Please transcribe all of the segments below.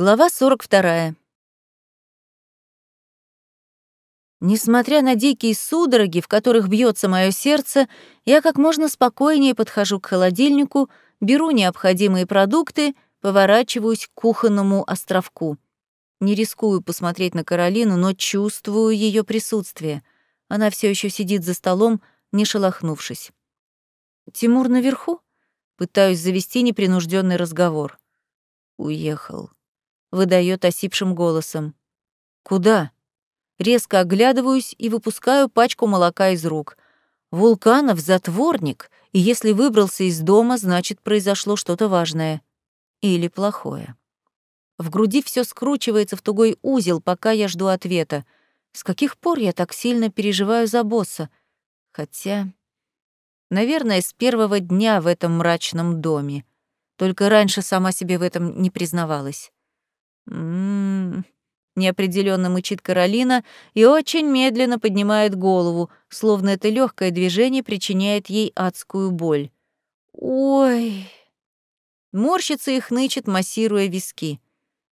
Глава 42. Несмотря на дикие судороги, в которых бьется мое сердце, я как можно спокойнее подхожу к холодильнику, беру необходимые продукты, поворачиваюсь к кухонному островку. Не рискую посмотреть на Каролину, но чувствую ее присутствие. Она все еще сидит за столом, не шелохнувшись. Тимур наверху? Пытаюсь завести непринужденный разговор. Уехал выдает осипшим голосом. Куда? Резко оглядываюсь и выпускаю пачку молока из рук. Вулканов затворник, и если выбрался из дома, значит, произошло что-то важное. Или плохое. В груди все скручивается в тугой узел, пока я жду ответа. С каких пор я так сильно переживаю за босса? Хотя... Наверное, с первого дня в этом мрачном доме. Только раньше сама себе в этом не признавалась. «М-м-м», неопределенно мычит Каролина и очень медленно поднимает голову, словно это легкое движение причиняет ей адскую боль. «Ой!» Морщится и хнычет, массируя виски.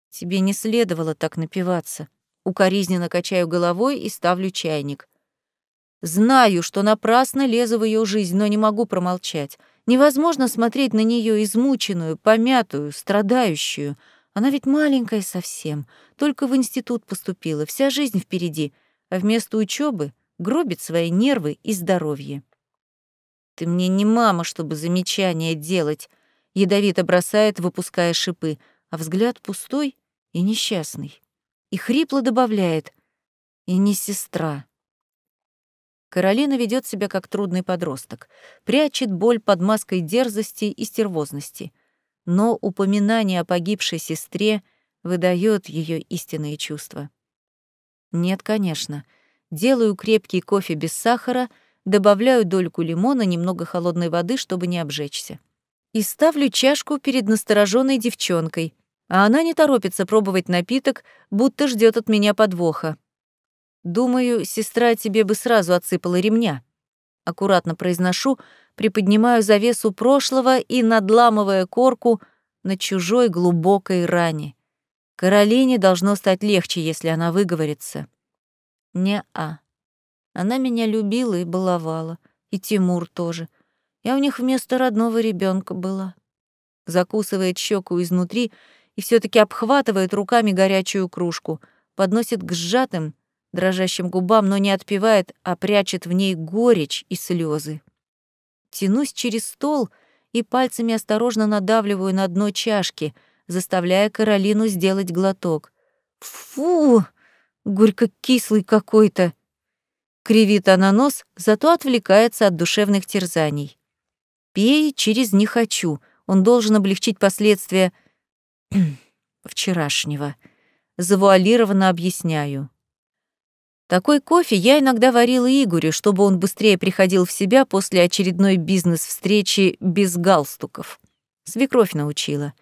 «Тебе не следовало так напиваться». Укоризненно качаю головой и ставлю чайник. Знаю, что напрасно лезу в ее жизнь, но не могу промолчать. Невозможно смотреть на нее измученную, помятую, страдающую — она ведь маленькая совсем, только в институт поступила, вся жизнь впереди, а вместо учебы гробит свои нервы и здоровье. «Ты мне не мама, чтобы замечания делать», — ядовито бросает, выпуская шипы, а взгляд пустой и несчастный. И хрипло добавляет «и не сестра». Каролина ведет себя как трудный подросток, прячет боль под маской дерзости и стервозности но упоминание о погибшей сестре выдает ее истинные чувства. Нет, конечно. Делаю крепкий кофе без сахара, добавляю дольку лимона, немного холодной воды, чтобы не обжечься. И ставлю чашку перед настороженной девчонкой, а она не торопится пробовать напиток, будто ждет от меня подвоха. Думаю, сестра тебе бы сразу отсыпала ремня. Аккуратно произношу, приподнимаю завесу прошлого и, надламывая корку, на чужой глубокой ране. Каролине должно стать легче, если она выговорится. Не-а. Она меня любила и баловала, и Тимур тоже. Я у них вместо родного ребенка была. Закусывает щеку изнутри и все таки обхватывает руками горячую кружку, подносит к сжатым, дрожащим губам, но не отпивает, а прячет в ней горечь и слезы. Тянусь через стол и пальцами осторожно надавливаю на дно чашки, заставляя Каролину сделать глоток. «Фу! Горько-кислый какой-то!» Кривит она нос, зато отвлекается от душевных терзаний. «Пей через «не хочу», он должен облегчить последствия вчерашнего. Завуалированно объясняю. Такой кофе я иногда варила Игорю, чтобы он быстрее приходил в себя после очередной бизнес-встречи без галстуков. Свекровь научила.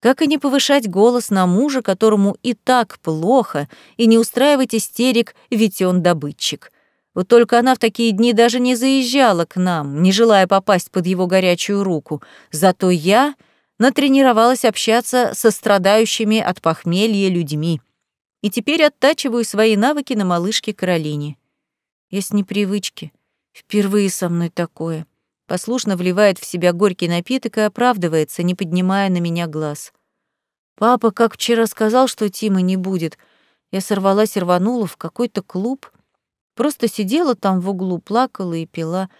Как и не повышать голос на мужа, которому и так плохо, и не устраивать истерик, ведь он добытчик. Вот только она в такие дни даже не заезжала к нам, не желая попасть под его горячую руку. Зато я натренировалась общаться со страдающими от похмелья людьми и теперь оттачиваю свои навыки на малышке Каролине. Я с непривычки. Впервые со мной такое. Послушно вливает в себя горький напиток и оправдывается, не поднимая на меня глаз. Папа, как вчера сказал, что Тима не будет, я сорвалась и рванула в какой-то клуб. Просто сидела там в углу, плакала и пила.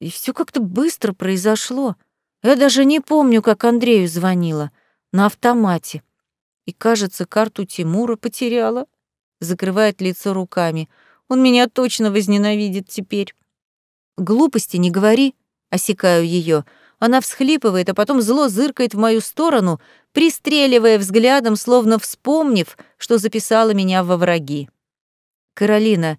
И все как-то быстро произошло. Я даже не помню, как Андрею звонила. На автомате. И, кажется, карту Тимура потеряла. Закрывает лицо руками. Он меня точно возненавидит теперь. Глупости не говори, осекаю ее. Она всхлипывает, а потом зло зыркает в мою сторону, пристреливая взглядом, словно вспомнив, что записала меня во враги. Каролина,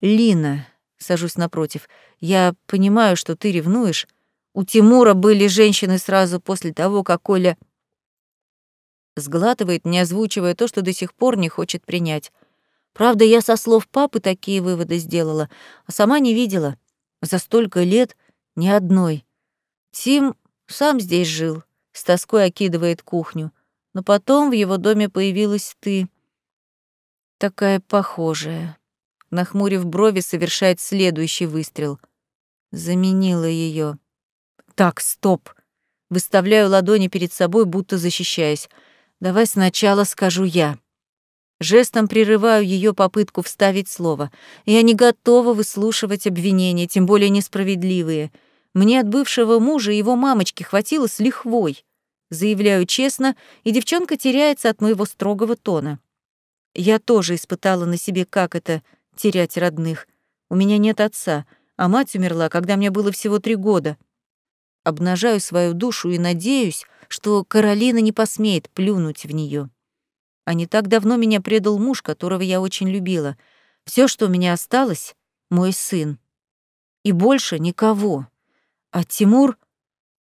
Лина, сажусь напротив. Я понимаю, что ты ревнуешь. У Тимура были женщины сразу после того, как Оля Сглатывает, не озвучивая то, что до сих пор не хочет принять. Правда, я со слов папы такие выводы сделала, а сама не видела. За столько лет ни одной. Тим сам здесь жил, с тоской окидывает кухню. Но потом в его доме появилась ты. Такая похожая. Нахмурив брови, совершает следующий выстрел. Заменила ее. Так, стоп. Выставляю ладони перед собой, будто защищаясь. Давай сначала скажу я. Жестом прерываю ее попытку вставить слово. Я не готова выслушивать обвинения, тем более несправедливые. Мне от бывшего мужа и его мамочки хватило с лихвой. Заявляю честно, и девчонка теряется от моего строгого тона. Я тоже испытала на себе, как это — терять родных. У меня нет отца, а мать умерла, когда мне было всего три года. Обнажаю свою душу и надеюсь, что Каролина не посмеет плюнуть в нее. А не так давно меня предал муж, которого я очень любила. Все, что у меня осталось, — мой сын. И больше никого. А Тимур...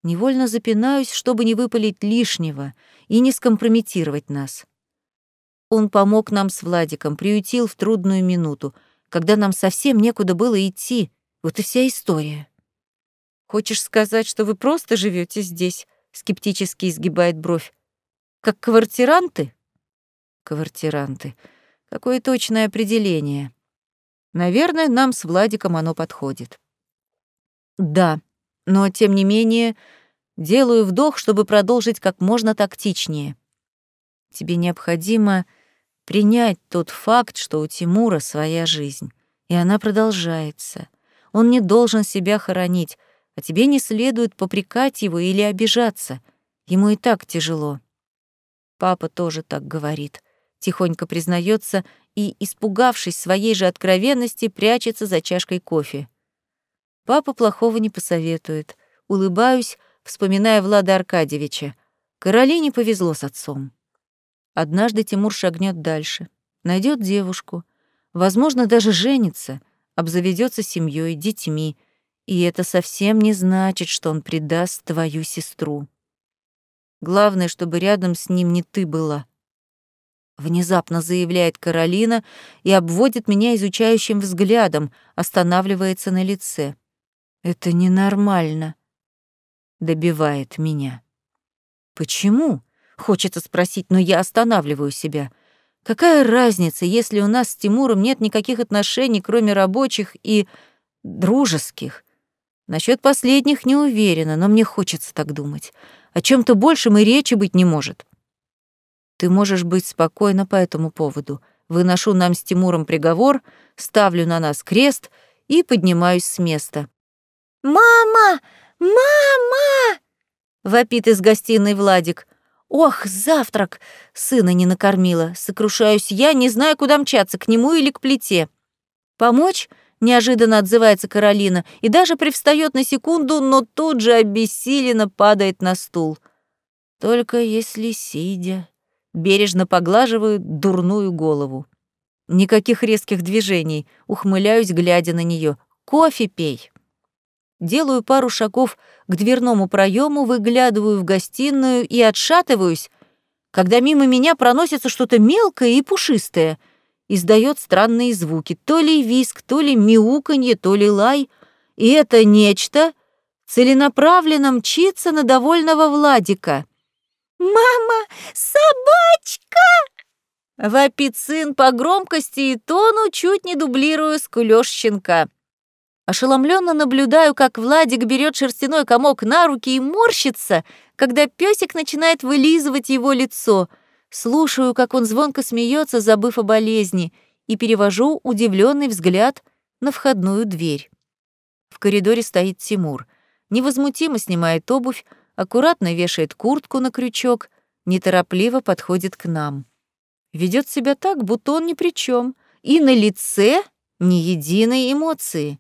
Невольно запинаюсь, чтобы не выпалить лишнего и не скомпрометировать нас. Он помог нам с Владиком, приютил в трудную минуту, когда нам совсем некуда было идти. Вот и вся история. «Хочешь сказать, что вы просто живете здесь?» — скептически изгибает бровь. «Как квартиранты?» Квартиранты. Какое точное определение. Наверное, нам с Владиком оно подходит. Да, но тем не менее делаю вдох, чтобы продолжить как можно тактичнее. Тебе необходимо принять тот факт, что у Тимура своя жизнь, и она продолжается. Он не должен себя хоронить, а тебе не следует попрекать его или обижаться. Ему и так тяжело. Папа тоже так говорит тихонько признается и, испугавшись своей же откровенности, прячется за чашкой кофе. Папа плохого не посоветует. Улыбаюсь, вспоминая Влада Аркадьевича. Каролине повезло с отцом. Однажды Тимур шагнет дальше, найдет девушку, возможно, даже женится, обзаведется семьей, детьми, и это совсем не значит, что он предаст твою сестру. Главное, чтобы рядом с ним не ты была, Внезапно заявляет Каролина и обводит меня изучающим взглядом, останавливается на лице. Это ненормально. Добивает меня. Почему? Хочется спросить, но я останавливаю себя. Какая разница, если у нас с Тимуром нет никаких отношений, кроме рабочих и дружеских? Насчет последних не уверена, но мне хочется так думать. О чем то большем и речи быть не может. Ты можешь быть спокойна по этому поводу. Выношу нам с Тимуром приговор, ставлю на нас крест и поднимаюсь с места. «Мама! Мама!» — вопит из гостиной Владик. «Ох, завтрак!» — сына не накормила. Сокрушаюсь я, не знаю, куда мчаться, к нему или к плите. «Помочь?» — неожиданно отзывается Каролина и даже привстает на секунду, но тут же обессиленно падает на стул. «Только если сидя», бережно поглаживаю дурную голову. Никаких резких движений, ухмыляюсь, глядя на нее. Кофе пей. Делаю пару шагов к дверному проему, выглядываю в гостиную и отшатываюсь, когда мимо меня проносится что-то мелкое и пушистое, издает странные звуки, то ли виск, то ли мяуканье, то ли лай, и это нечто целенаправленно мчится на довольного Владика. «Мама, собачка!» Вопит сын по громкости и тону, чуть не дублируя скулёж щенка. Ошеломленно наблюдаю, как Владик берет шерстяной комок на руки и морщится, когда песик начинает вылизывать его лицо. Слушаю, как он звонко смеется, забыв о болезни, и перевожу удивленный взгляд на входную дверь. В коридоре стоит Тимур. Невозмутимо снимает обувь, аккуратно вешает куртку на крючок, неторопливо подходит к нам. Ведет себя так, будто он ни при чем, и на лице ни единой эмоции.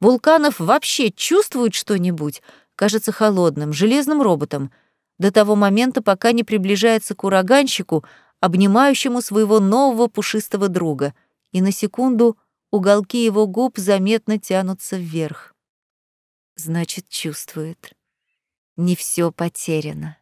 Вулканов вообще чувствует что-нибудь, кажется холодным, железным роботом, до того момента, пока не приближается к ураганщику, обнимающему своего нового пушистого друга, и на секунду уголки его губ заметно тянутся вверх. Значит, чувствует не все потеряно.